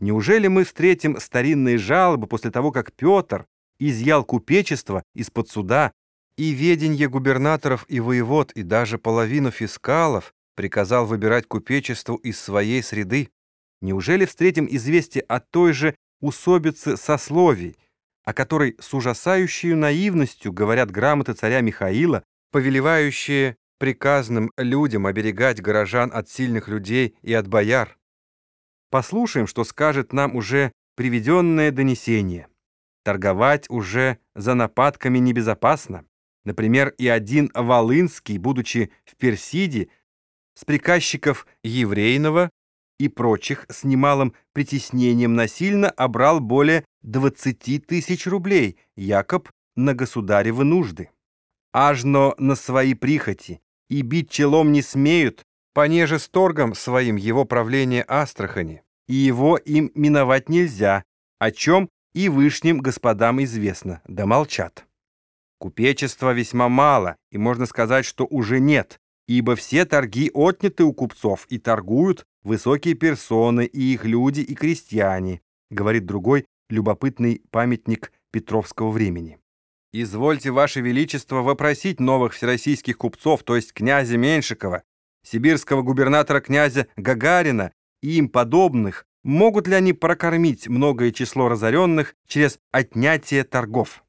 Неужели мы встретим старинные жалобы после того, как Петр изъял купечество из-под суда и веденье губернаторов и воевод, и даже половину фискалов приказал выбирать купечеству из своей среды? Неужели встретим известие о той же усобице сословий, о которой с ужасающей наивностью говорят грамоты царя Михаила, повелевающие приказным людям оберегать горожан от сильных людей и от бояр? Послушаем, что скажет нам уже приведенное донесение. Торговать уже за нападками небезопасно. Например, и один Волынский, будучи в Персиде, с приказчиков еврейного и прочих с немалым притеснением насильно обрал более 20 тысяч рублей, якоб на государевы нужды. Ажно на свои прихоти, и бить челом не смеют, понеже с торгом своим его правление Астрахани, и его им миновать нельзя, о чем и вышним господам известно, да молчат. Купечества весьма мало, и можно сказать, что уже нет, ибо все торги отняты у купцов, и торгуют высокие персоны, и их люди, и крестьяне, говорит другой любопытный памятник Петровского времени. Извольте, Ваше Величество, вопросить новых всероссийских купцов, то есть князя Меншикова, сибирского губернатора князя Гагарина и им подобных, могут ли они прокормить многое число разоренных через отнятие торгов.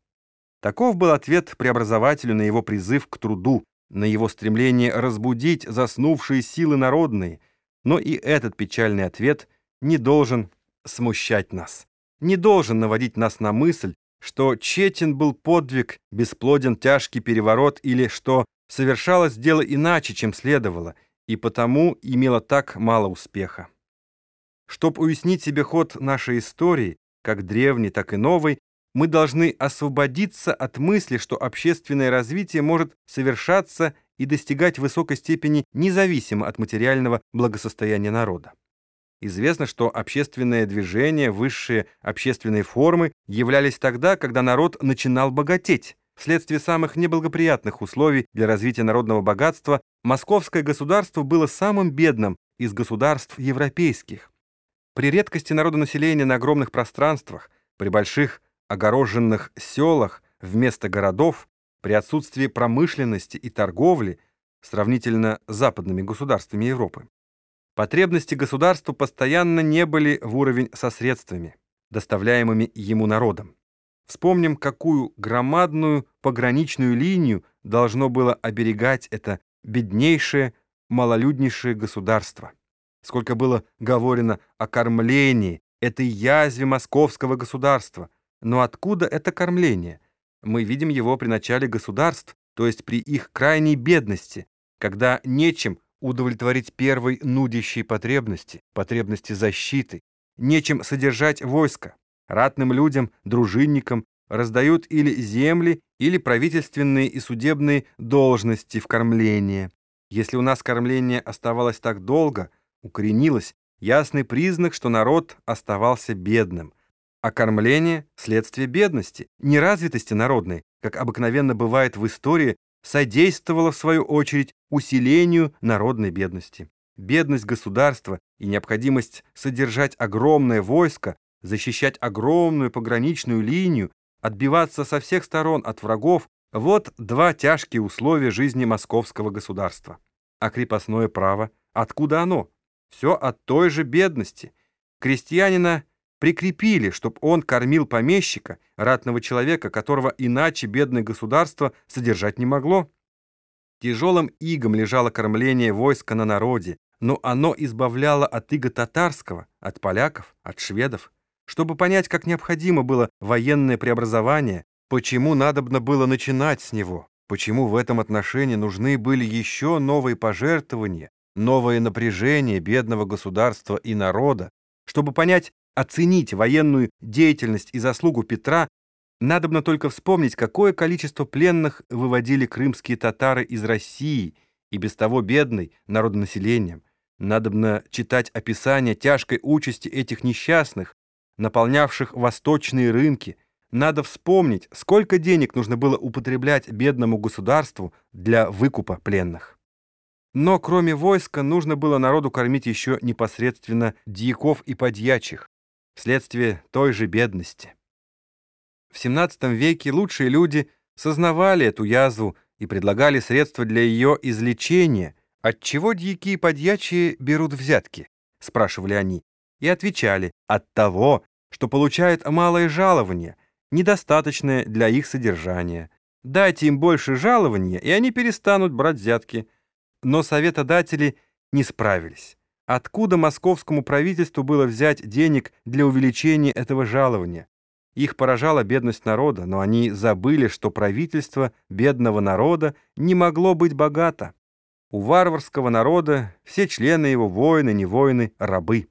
Таков был ответ преобразователю на его призыв к труду, на его стремление разбудить заснувшие силы народные, но и этот печальный ответ не должен смущать нас, не должен наводить нас на мысль, что тщетен был подвиг, бесплоден тяжкий переворот или что совершалось дело иначе, чем следовало, и потому имело так мало успеха. Чтоб уяснить себе ход нашей истории, как древней, так и новой, мы должны освободиться от мысли, что общественное развитие может совершаться и достигать высокой степени независимо от материального благосостояния народа. Известно, что общественное движение, высшие общественные формы являлись тогда, когда народ начинал богатеть. Вследствие самых неблагоприятных условий для развития народного богатства московское государство было самым бедным из государств европейских. При редкости народонаселения на огромных пространствах, при больших огороженных селах вместо городов, при отсутствии промышленности и торговли, сравнительно с западными государствами Европы, Потребности государства постоянно не были в уровень со средствами, доставляемыми ему народом. Вспомним, какую громадную пограничную линию должно было оберегать это беднейшее, малолюднейшее государство. Сколько было говорено о кормлении, этой язве московского государства. Но откуда это кормление? Мы видим его при начале государств, то есть при их крайней бедности, когда нечем удовлетворить первой нудящей потребности, потребности защиты, нечем содержать войско. Ратным людям, дружинникам раздают или земли, или правительственные и судебные должности в кормление. Если у нас кормление оставалось так долго, укоренилось, ясный признак, что народ оставался бедным. А кормление – следствие бедности, неразвитости народной, как обыкновенно бывает в истории содействовало, в свою очередь, усилению народной бедности. Бедность государства и необходимость содержать огромное войско, защищать огромную пограничную линию, отбиваться со всех сторон от врагов – вот два тяжкие условия жизни московского государства. А крепостное право – откуда оно? Все от той же бедности. Крестьянина прикрепили, чтобы он кормил помещика, ратного человека, которого иначе бедное государство содержать не могло. Тяжелым игом лежало кормление войска на народе, но оно избавляло от иго татарского, от поляков, от шведов. Чтобы понять, как необходимо было военное преобразование, почему надобно было начинать с него, почему в этом отношении нужны были еще новые пожертвования, новое напряжение бедного государства и народа, чтобы понять, оценить военную деятельность и заслугу Петра, надобно только вспомнить, какое количество пленных выводили крымские татары из России и без того бедной народонаселением. Надобно читать описание тяжкой участи этих несчастных, наполнявших восточные рынки. Надо вспомнить, сколько денег нужно было употреблять бедному государству для выкупа пленных. Но кроме войска нужно было народу кормить еще непосредственно дьяков и подьячих. вследствие той же бедности. В XVII веке лучшие люди сознавали эту язву и предлагали средства для ее излечения. «От чего дьяки и подьячие берут взятки?» — спрашивали они. И отвечали, «От того, что получают малое жалование, недостаточное для их содержания. Дайте им больше жалования, и они перестанут брать взятки». Но советодатели не справились. Откуда московскому правительству было взять денег для увеличения этого жалования? Их поражала бедность народа, но они забыли, что правительство бедного народа не могло быть богато. У варварского народа все члены его, воины, не воины, рабы.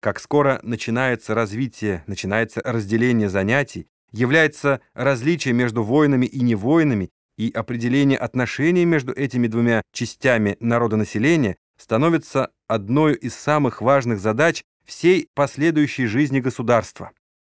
Как скоро начинается развитие, начинается разделение занятий, является различие между воинами и невоинами, и определение отношений между этими двумя частями народонаселения становится одной из самых важных задач всей последующей жизни государства.